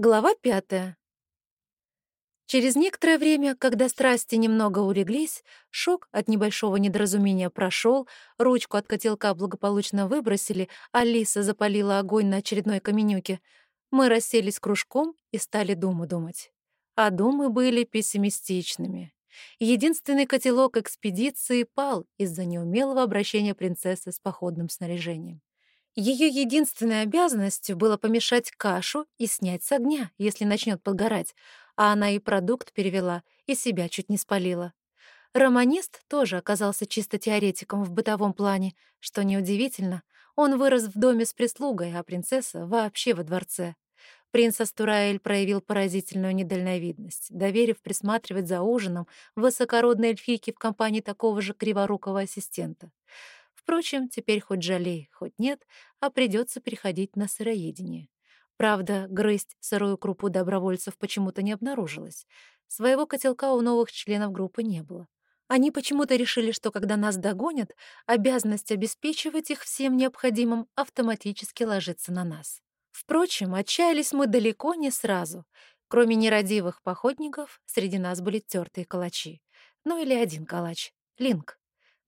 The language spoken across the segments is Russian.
Глава пятая. Через некоторое время, когда страсти немного улеглись, шок от небольшого недоразумения прошел, ручку от котелка благополучно выбросили, а Лиса запалила огонь на очередной каменюке, мы расселись кружком и стали думу думать. А думы были пессимистичными. Единственный котелок экспедиции пал из-за неумелого обращения принцессы с походным снаряжением. Ее единственной обязанностью было помешать кашу и снять с огня, если начнет подгорать, а она и продукт перевела, и себя чуть не спалила. Романист тоже оказался чисто теоретиком в бытовом плане, что неудивительно. Он вырос в доме с прислугой, а принцесса вообще во дворце. Принц Астураэль проявил поразительную недальновидность, доверив присматривать за ужином высокородной эльфийке в компании такого же криворукого ассистента. Впрочем, теперь хоть жалей, хоть нет, а придется переходить на сыроедение. Правда, грызть сырую крупу добровольцев почему-то не обнаружилось. Своего котелка у новых членов группы не было. Они почему-то решили, что когда нас догонят, обязанность обеспечивать их всем необходимым автоматически ложится на нас. Впрочем, отчаялись мы далеко не сразу. Кроме нерадивых походников, среди нас были тертые калачи. Ну или один калач — Линк.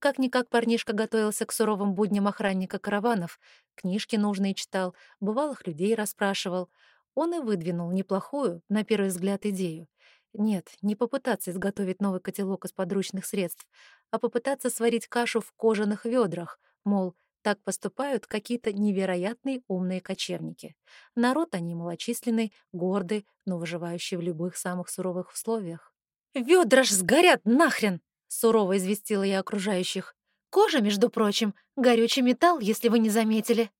Как-никак парнишка готовился к суровым будням охранника караванов, книжки нужные читал, бывалых людей расспрашивал. Он и выдвинул неплохую, на первый взгляд, идею. Нет, не попытаться изготовить новый котелок из подручных средств, а попытаться сварить кашу в кожаных ведрах, мол, так поступают какие-то невероятные умные кочевники. Народ они малочисленный, гордый, но выживающий в любых самых суровых условиях. «Ведра ж сгорят нахрен!» Сурово известила я окружающих. Кожа, между прочим, горючий металл, если вы не заметили.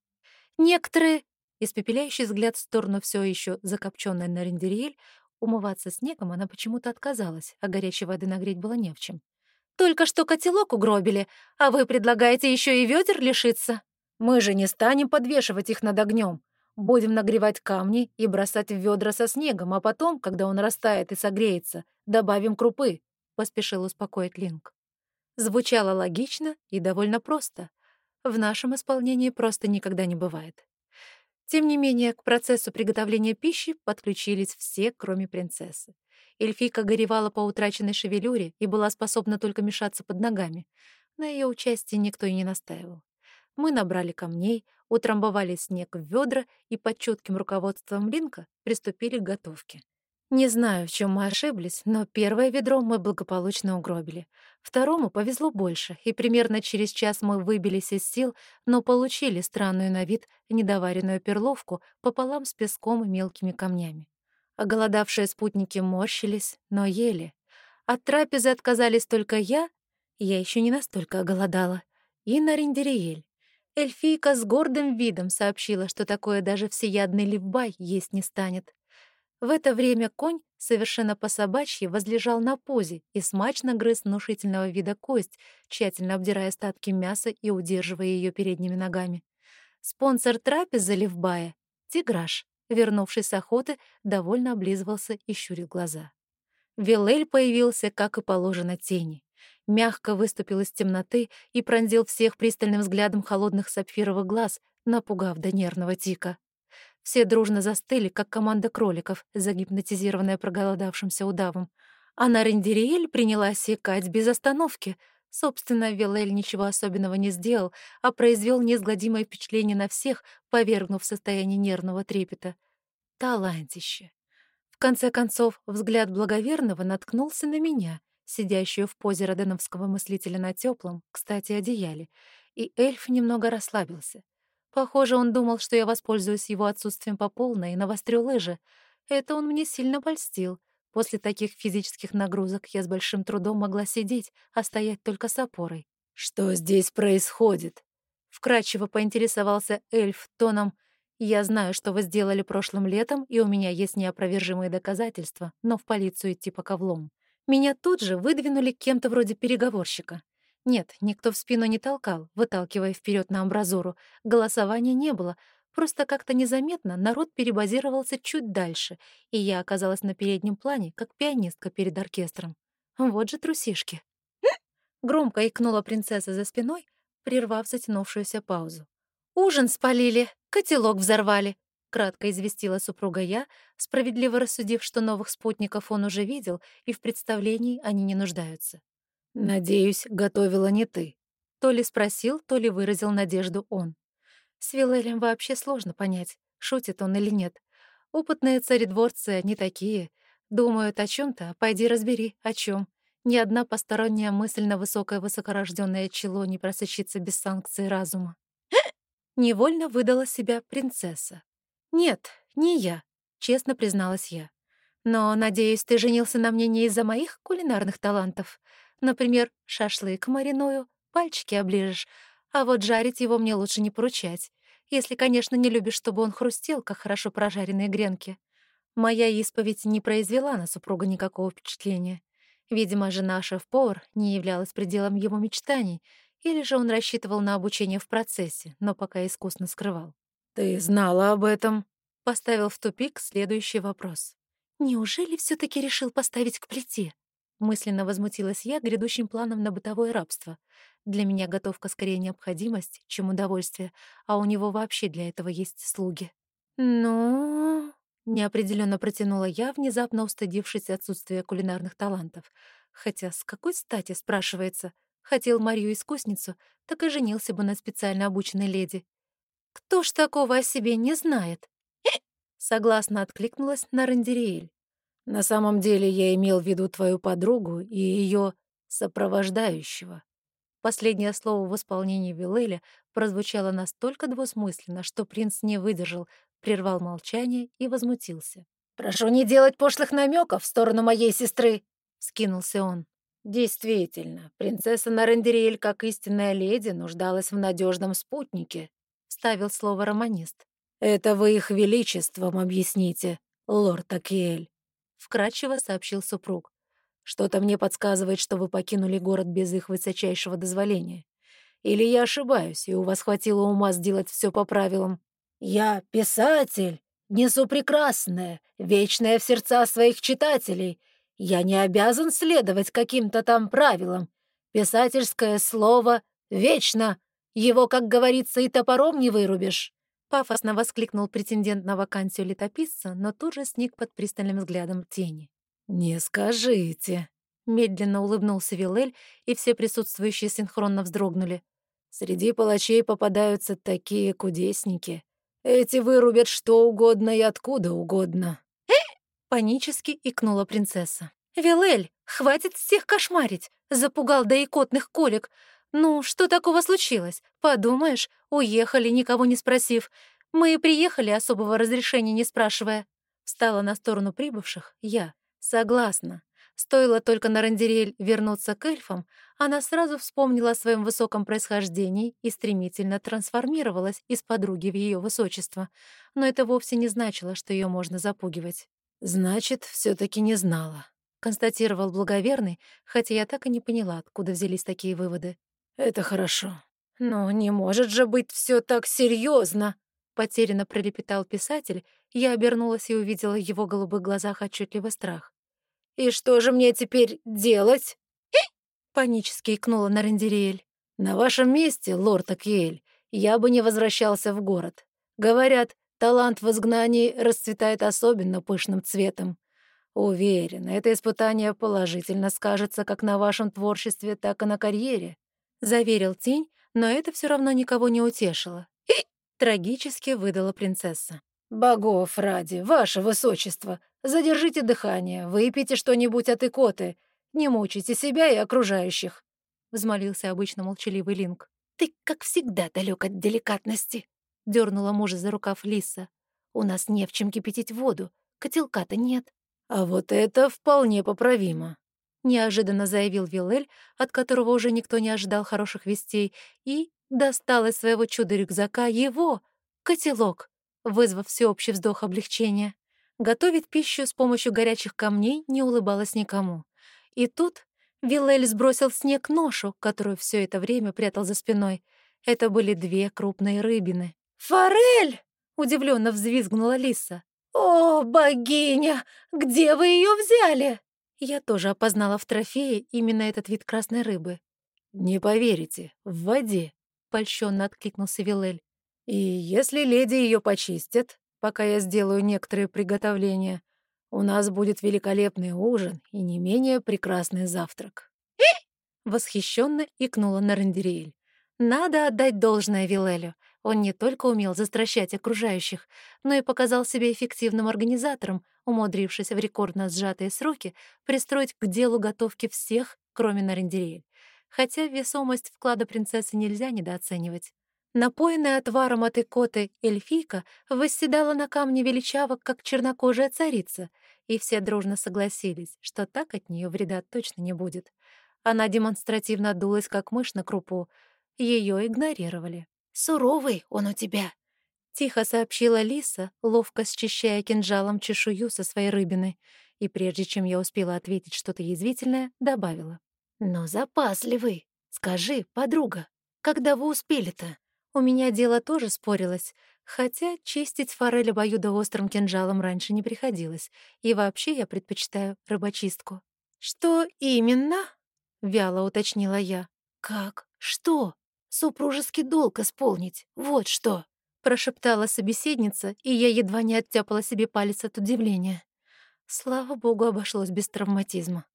Некоторые, испепеляющий взгляд в сторону все еще закопченной на рендериэль, умываться снегом она почему-то отказалась, а горячей воды нагреть было не в чем. «Только что котелок угробили, а вы предлагаете еще и ведер лишиться? Мы же не станем подвешивать их над огнем. Будем нагревать камни и бросать в ведра со снегом, а потом, когда он растает и согреется, добавим крупы. — поспешил успокоить Линк. Звучало логично и довольно просто. В нашем исполнении просто никогда не бывает. Тем не менее, к процессу приготовления пищи подключились все, кроме принцессы. Эльфийка горевала по утраченной шевелюре и была способна только мешаться под ногами. На ее участие никто и не настаивал. Мы набрали камней, утрамбовали снег в ведра и под чутким руководством Линка приступили к готовке. Не знаю, в чем мы ошиблись, но первое ведро мы благополучно угробили. Второму повезло больше, и примерно через час мы выбились из сил, но получили странную на вид недоваренную перловку пополам с песком и мелкими камнями. Оголодавшие спутники морщились, но ели. От трапезы отказались только я, я еще не настолько оголодала, и Нарендериэль. Эльфийка с гордым видом сообщила, что такое даже всеядный ливбай есть не станет. В это время конь, совершенно по-собачьи, возлежал на позе и смачно грыз внушительного вида кость, тщательно обдирая остатки мяса и удерживая ее передними ногами. Спонсор трапезы Левбая — Тиграш, вернувшись с охоты, довольно облизывался и щурил глаза. Вилель появился, как и положено, тени. Мягко выступил из темноты и пронзил всех пристальным взглядом холодных сапфировых глаз, напугав до нервного тика. Все дружно застыли, как команда кроликов, загипнотизированная проголодавшимся удавом. А на Рендериэль принялась секать без остановки. Собственно, Вилель ничего особенного не сделал, а произвел неизгладимое впечатление на всех, повергнув в состояние нервного трепета. Талантище. В конце концов, взгляд благоверного наткнулся на меня, сидящую в позе роденовского мыслителя на теплом, кстати, одеяле, и эльф немного расслабился. Похоже, он думал, что я воспользуюсь его отсутствием по полной и навострю лыжи. Это он мне сильно польстил. После таких физических нагрузок я с большим трудом могла сидеть, а стоять только с опорой. «Что здесь происходит?» Вкратчиво поинтересовался эльф тоном «Я знаю, что вы сделали прошлым летом, и у меня есть неопровержимые доказательства, но в полицию идти пока влом». Меня тут же выдвинули кем-то вроде переговорщика. Нет, никто в спину не толкал, выталкивая вперед на амбразуру. Голосования не было. Просто как-то незаметно народ перебазировался чуть дальше, и я оказалась на переднем плане, как пианистка перед оркестром. Вот же трусишки. Громко икнула принцесса за спиной, прервав затянувшуюся паузу. «Ужин спалили, котелок взорвали. кратко известила супруга я, справедливо рассудив, что новых спутников он уже видел, и в представлении они не нуждаются. «Надеюсь, готовила не ты», — то ли спросил, то ли выразил надежду он. С Вилелем вообще сложно понять, шутит он или нет. Опытные царедворцы не такие. Думают о чем то пойди разбери, о чем. Ни одна посторонняя мысль на высокое высокорожденное чело не просочится без санкции разума. Невольно выдала себя принцесса. «Нет, не я», — честно призналась я. «Но, надеюсь, ты женился на мне не из-за моих кулинарных талантов. Например, шашлык мариную, пальчики оближешь, а вот жарить его мне лучше не поручать, если, конечно, не любишь, чтобы он хрустел, как хорошо прожаренные гренки. Моя исповедь не произвела на супруга никакого впечатления. Видимо, жена шеф-повар не являлась пределом его мечтаний, или же он рассчитывал на обучение в процессе, но пока искусно скрывал. «Ты знала об этом?» — поставил в тупик следующий вопрос. «Неужели все таки решил поставить к плите?» Мысленно возмутилась я грядущим планом на бытовое рабство. Для меня готовка скорее необходимость, чем удовольствие, а у него вообще для этого есть слуги. «Ну...» — неопределенно протянула я, внезапно устыдившись отсутствия кулинарных талантов. Хотя с какой стати, спрашивается? Хотел Марию-искусницу, так и женился бы на специально обученной леди. Кто ж такого о себе не знает? Согласно откликнулась на Рандериэль. На самом деле я имел в виду твою подругу и ее сопровождающего. Последнее слово в исполнении Вилеля прозвучало настолько двусмысленно, что принц не выдержал, прервал молчание и возмутился. «Прошу не делать пошлых намеков в сторону моей сестры!» — скинулся он. «Действительно, принцесса Нарендериэль, как истинная леди, нуждалась в надежном спутнике», — вставил слово романист. «Это вы их величеством объясните, лорд Акиэль», — вкратчиво сообщил супруг. Что-то мне подсказывает, что вы покинули город без их высочайшего дозволения. Или я ошибаюсь, и у вас хватило ума сделать все по правилам? Я писатель, несу прекрасное, вечное в сердца своих читателей. Я не обязан следовать каким-то там правилам. Писательское слово вечно. Его, как говорится, и топором не вырубишь. Пафосно воскликнул претендент на вакансию летописца, но тут же сник под пристальным взглядом тени. «Не скажите», — медленно улыбнулся Вилель, и все присутствующие синхронно вздрогнули. «Среди палачей попадаются такие кудесники. Эти вырубят что угодно и откуда угодно». Панически икнула принцесса. «Вилель, хватит всех кошмарить! Запугал до икотных колик. Ну, что такого случилось? Подумаешь, уехали, никого не спросив. Мы и приехали, особого разрешения не спрашивая». Стала на сторону прибывших я. Согласна. Стоило только на Рандерель вернуться к эльфам, она сразу вспомнила о своем высоком происхождении и стремительно трансформировалась из подруги в ее высочество. Но это вовсе не значило, что ее можно запугивать. «Значит, все таки не знала», — констатировал благоверный, хотя я так и не поняла, откуда взялись такие выводы. «Это хорошо. Но не может же быть все так серьезно, Потерянно пролепетал писатель, я обернулась и увидела в его голубых глазах отчетливый страх. «И что же мне теперь делать?» Панически икнула Нарендериэль. «На вашем месте, лорд Акиэль, я бы не возвращался в город. Говорят, талант в изгнании расцветает особенно пышным цветом. Уверен, это испытание положительно скажется как на вашем творчестве, так и на карьере», — заверил тень, но это все равно никого не утешило. Трагически выдала принцесса. «Богов ради, ваше высочество, задержите дыхание, выпейте что-нибудь от икоты, не мучайте себя и окружающих», — взмолился обычно молчаливый Линк. «Ты, как всегда, далек от деликатности», — дернула мужа за рукав Лиса. «У нас не в чем кипятить воду, котелка-то нет». «А вот это вполне поправимо», — неожиданно заявил Вилель, от которого уже никто не ожидал хороших вестей, и достал из своего чуда-рюкзака его, котелок, вызвав всеобщий вздох облегчения. Готовить пищу с помощью горячих камней не улыбалась никому. И тут Виллель сбросил снег ношу, которую все это время прятал за спиной. Это были две крупные рыбины. «Форель!» — удивленно взвизгнула Лиса. «О, богиня! Где вы ее взяли?» Я тоже опознала в трофее именно этот вид красной рыбы. «Не поверите, в воде», польщенно откликнулся Вилель. «И если леди ее почистят, пока я сделаю некоторые приготовления. У нас будет великолепный ужин и не менее прекрасный завтрак». Восхищенно икнула Нарендериэль. Надо отдать должное Вилелю. Он не только умел застращать окружающих, но и показал себя эффективным организатором, умудрившись в рекордно сжатые сроки пристроить к делу готовки всех, кроме Нарендериэль. Хотя весомость вклада принцессы нельзя недооценивать. Напоенная отваром от икоты эльфийка восседала на камне величавок, как чернокожая царица, и все дружно согласились, что так от нее вреда точно не будет. Она демонстративно дулась, как мышь на крупу. Ее игнорировали. «Суровый он у тебя», — тихо сообщила Лиса, ловко счищая кинжалом чешую со своей рыбины, и прежде чем я успела ответить что-то язвительное, добавила. «Но запасливый. Скажи, подруга, когда вы успели-то?» У меня дело тоже спорилось, хотя чистить форель обоюдоострым кинжалом раньше не приходилось, и вообще я предпочитаю рыбочистку. «Что именно?» — вяло уточнила я. «Как? Что?» Супружеский долг исполнить, вот что!» Прошептала собеседница, и я едва не оттяпала себе палец от удивления. Слава богу, обошлось без травматизма.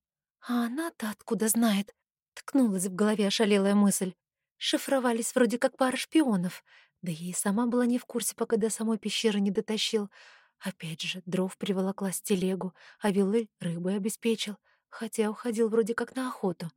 «А она-то откуда знает?» Ткнулась в голове ошалелая мысль. Шифровались вроде как пара шпионов. Да я и сама была не в курсе, пока до самой пещеры не дотащил. Опять же, дров приволокла с телегу, а Виллель рыбой обеспечил, хотя уходил вроде как на охоту.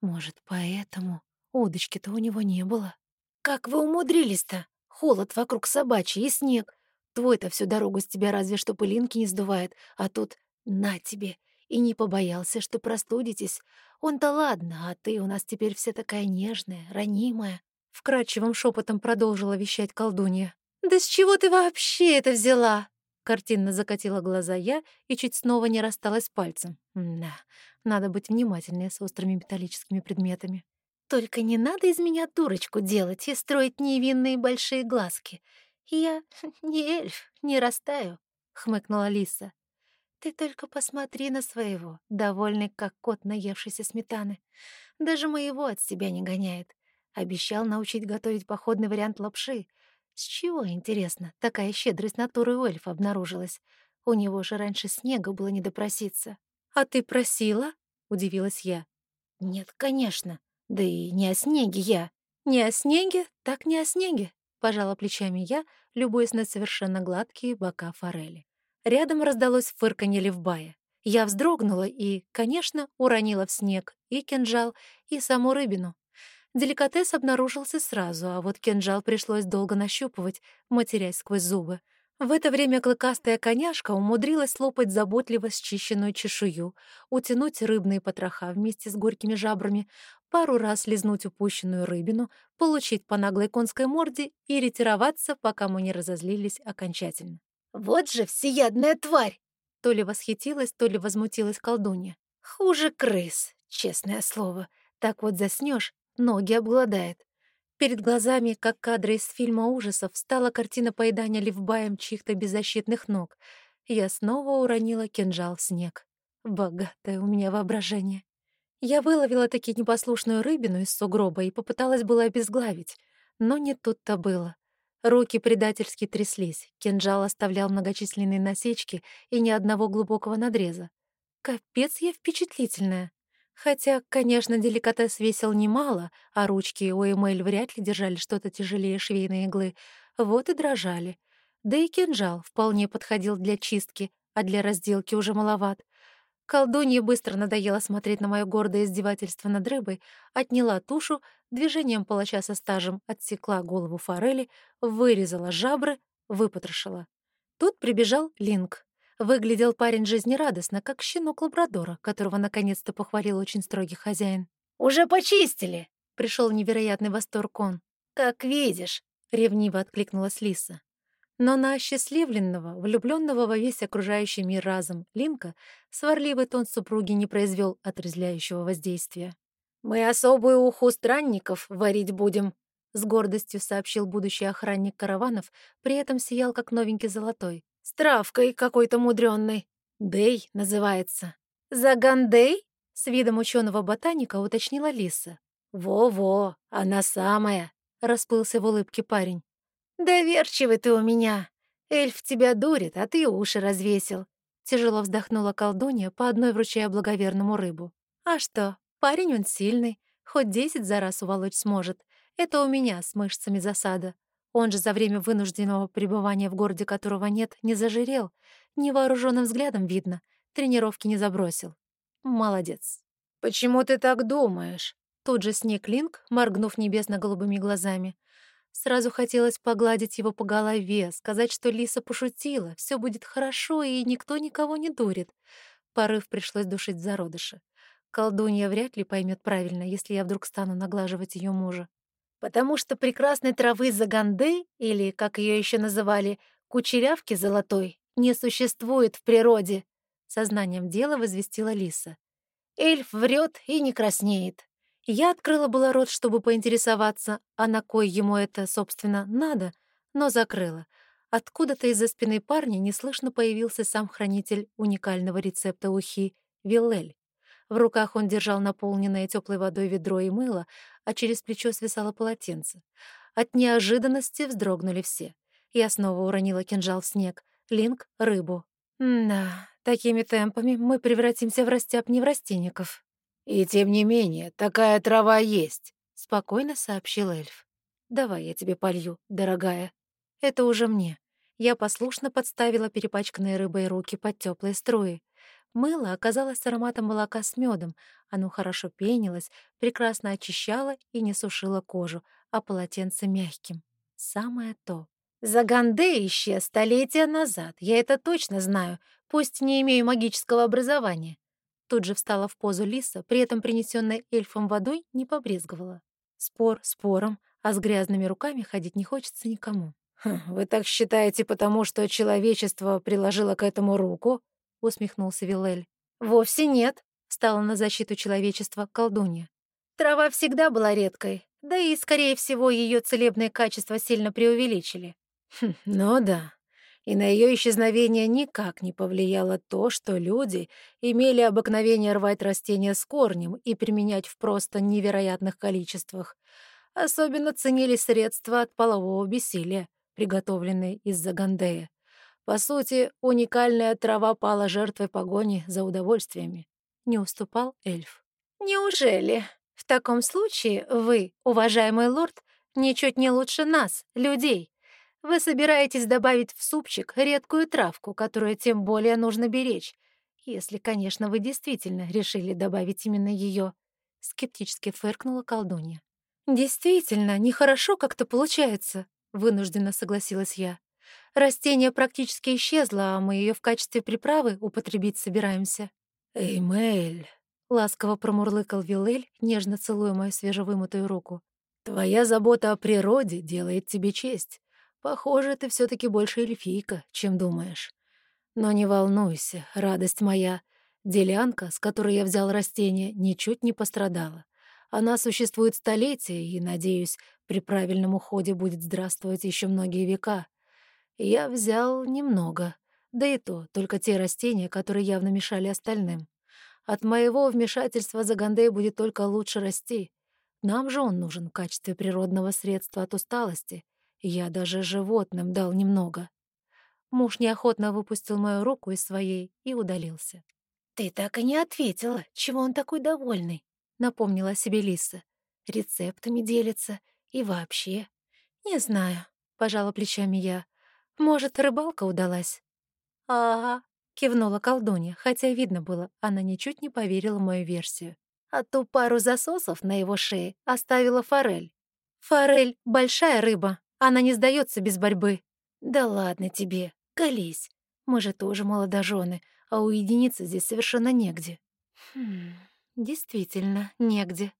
Может, поэтому... Удочки-то у него не было. «Как вы умудрились-то? Холод вокруг собачий и снег. Твой-то всю дорогу с тебя разве что пылинки не сдувает, а тут на тебе. И не побоялся, что простудитесь. Он-то ладно, а ты у нас теперь вся такая нежная, ранимая». Вкрадчивым шепотом продолжила вещать колдунья. «Да с чего ты вообще это взяла?» Картинно закатила глаза я и чуть снова не рассталась пальцем. Да, надо быть внимательнее с острыми металлическими предметами. Только не надо из меня дурочку делать и строить невинные большие глазки. Я не эльф, не растаю, — хмыкнула Лиса. Ты только посмотри на своего, довольный, как кот, наевшийся сметаны. Даже моего от себя не гоняет. Обещал научить готовить походный вариант лапши. С чего, интересно, такая щедрость натуры у эльфа обнаружилась? У него же раньше снега было не допроситься. «А ты просила?» — удивилась я. «Нет, конечно. Да и не о снеге я. Не о снеге, так не о снеге, пожала плечами я, любуясь на совершенно гладкие бока форели. Рядом раздалось фырканье Левбая. Я вздрогнула и, конечно, уронила в снег и кинжал, и саму рыбину. Деликатес обнаружился сразу, а вот кинжал пришлось долго нащупывать, матерясь сквозь зубы. В это время клыкастая коняшка умудрилась слопать заботливо счищенную чешую, утянуть рыбные потроха вместе с горькими жабрами, пару раз лизнуть упущенную рыбину, получить по наглой конской морде и ретироваться, пока мы не разозлились окончательно. «Вот же всеядная тварь!» То ли восхитилась, то ли возмутилась колдунья. «Хуже крыс, честное слово. Так вот заснешь, ноги обгладает. Перед глазами, как кадры из фильма ужасов, стала картина поедания ливбаем чьих-то беззащитных ног. Я снова уронила кинжал в снег. Богатое у меня воображение. Я выловила таки непослушную рыбину из сугроба и попыталась было обезглавить. Но не тут-то было. Руки предательски тряслись, кинжал оставлял многочисленные насечки и ни одного глубокого надреза. Капец я впечатлительная. Хотя, конечно, деликатес весил немало, а ручки у Эмэль вряд ли держали что-то тяжелее швейной иглы. Вот и дрожали. Да и кинжал вполне подходил для чистки, а для разделки уже маловат. Колдунье быстро надоело смотреть на мое гордое издевательство над рыбой, отняла тушу, движением палача со стажем отсекла голову форели, вырезала жабры, выпотрошила. Тут прибежал Линк. Выглядел парень жизнерадостно, как щенок лабрадора, которого наконец-то похвалил очень строгий хозяин. «Уже почистили!» — пришел невероятный восторг он. «Как видишь!» — ревниво откликнулась Лиса. Но на осчастливленного, влюбленного во весь окружающий мир разом Линка сварливый тон супруги не произвел отрезляющего воздействия. «Мы особую уху странников варить будем», — с гордостью сообщил будущий охранник караванов, при этом сиял как новенький золотой. С травкой какой-то мудрённой. Дей называется. Загандей? С видом ученого ботаника уточнила Лиса. Во-во, она самая, расплылся в улыбке парень. Доверчивый ты у меня. Эльф тебя дурит, а ты уши развесил. Тяжело вздохнула колдунья, по одной вручая благоверному рыбу. А что, парень он сильный, хоть десять за раз уволочь сможет. Это у меня с мышцами засада. Он же за время вынужденного пребывания в городе, которого нет, не зажирел. Невооруженным взглядом видно. Тренировки не забросил. Молодец. «Почему ты так думаешь?» Тут же сник Линк, моргнув небесно-голубыми глазами. Сразу хотелось погладить его по голове, сказать, что Лиса пошутила, все будет хорошо, и никто никого не дурит. Порыв пришлось душить зародыша. Колдунья вряд ли поймет правильно, если я вдруг стану наглаживать ее мужа. Потому что прекрасной травы заганды, или, как ее еще называли, кучерявки золотой, не существует в природе, сознанием дела возвестила Лиса. Эльф врет и не краснеет. Я открыла было рот, чтобы поинтересоваться, а на кой ему это, собственно, надо, но закрыла. Откуда-то из-за спины парня неслышно появился сам хранитель уникального рецепта ухи — Виллель. В руках он держал наполненное теплой водой ведро и мыло, а через плечо свисало полотенце. От неожиданности вздрогнули все. Я снова уронила кинжал в снег, Линк — рыбу. «Да, такими темпами мы превратимся в растяп-неврастенников». «И тем не менее, такая трава есть», — спокойно сообщил эльф. «Давай я тебе полью, дорогая. Это уже мне». Я послушно подставила перепачканные рыбой руки под теплые струи. Мыло оказалось ароматом молока с медом. Оно хорошо пенилось, прекрасно очищало и не сушило кожу, а полотенце мягким. Самое то. Заганде исчез столетия назад, я это точно знаю, пусть не имею магического образования. Тут же встала в позу лиса, при этом принесенной эльфом водой не побрезговала. Спор спором, а с грязными руками ходить не хочется никому. «Хм, «Вы так считаете, потому что человечество приложило к этому руку?» — усмехнулся Вилель. «Вовсе нет», — стала на защиту человечества колдунья. «Трава всегда была редкой, да и, скорее всего, ее целебные качества сильно преувеличили». Хм, «Ну да», и на ее исчезновение никак не повлияло то, что люди имели обыкновение рвать растения с корнем и применять в просто невероятных количествах. Особенно ценили средства от полового бессилия, приготовленные из-за гандея. По сути, уникальная трава пала жертвой погони за удовольствиями. Не уступал эльф. «Неужели? В таком случае вы, уважаемый лорд, ничуть не лучше нас, людей, вы собираетесь добавить в супчик редкую травку, которую тем более нужно беречь, если, конечно, вы действительно решили добавить именно ее. Скептически фыркнула колдунья. «Действительно, нехорошо как-то получается», — вынужденно согласилась я. «Растение практически исчезло, а мы ее в качестве приправы употребить собираемся». «Эй, Мэль», — ласково промурлыкал Вилель, нежно целуя мою свежевымытую руку. «Твоя забота о природе делает тебе честь. Похоже, ты все таки больше эльфийка, чем думаешь. Но не волнуйся, радость моя. Делянка, с которой я взял растение, ничуть не пострадала. Она существует столетия и, надеюсь, при правильном уходе будет здравствовать еще многие века. Я взял немного, да и то только те растения, которые явно мешали остальным. От моего вмешательства Загандей будет только лучше расти. Нам же он нужен в качестве природного средства от усталости — я даже животным дал немного. Муж неохотно выпустил мою руку из своей и удалился. «Ты так и не ответила, чего он такой довольный», — напомнила себе Лиса. «Рецептами делится и вообще». «Не знаю», — пожала плечами я. «Может, рыбалка удалась?» «Ага», — кивнула колдунья, хотя видно было, она ничуть не поверила в мою версию. А ту пару засосов на его шее оставила форель. «Форель — большая рыба, она не сдается без борьбы. Да ладно тебе, колись. Мы же тоже молодожены, а уединиться здесь совершенно негде. Хм, действительно, негде.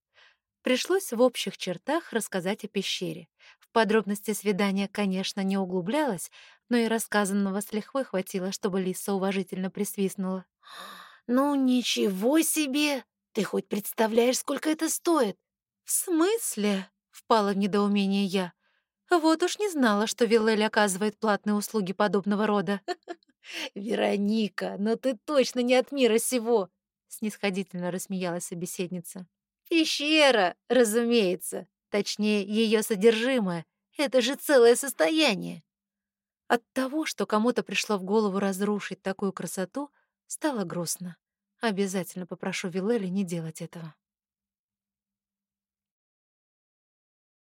Пришлось в общих чертах рассказать о пещере. В подробности свидания, конечно, не углублялась, но и рассказанного с лихвой хватило, чтобы Лиса уважительно присвистнула. «Ну ничего себе! Ты хоть представляешь, сколько это стоит?» «В смысле?» — впала в недоумение я. Вот уж не знала, что Виллель оказывает платные услуги подобного рода. «Вероника, но ты точно не от мира сего!» — снисходительно рассмеялась собеседница. «Пещера, разумеется. Точнее, ее содержимое. Это же целое состояние». От того, что кому-то пришло в голову разрушить такую красоту, стало грустно. Обязательно попрошу Вилели не делать этого.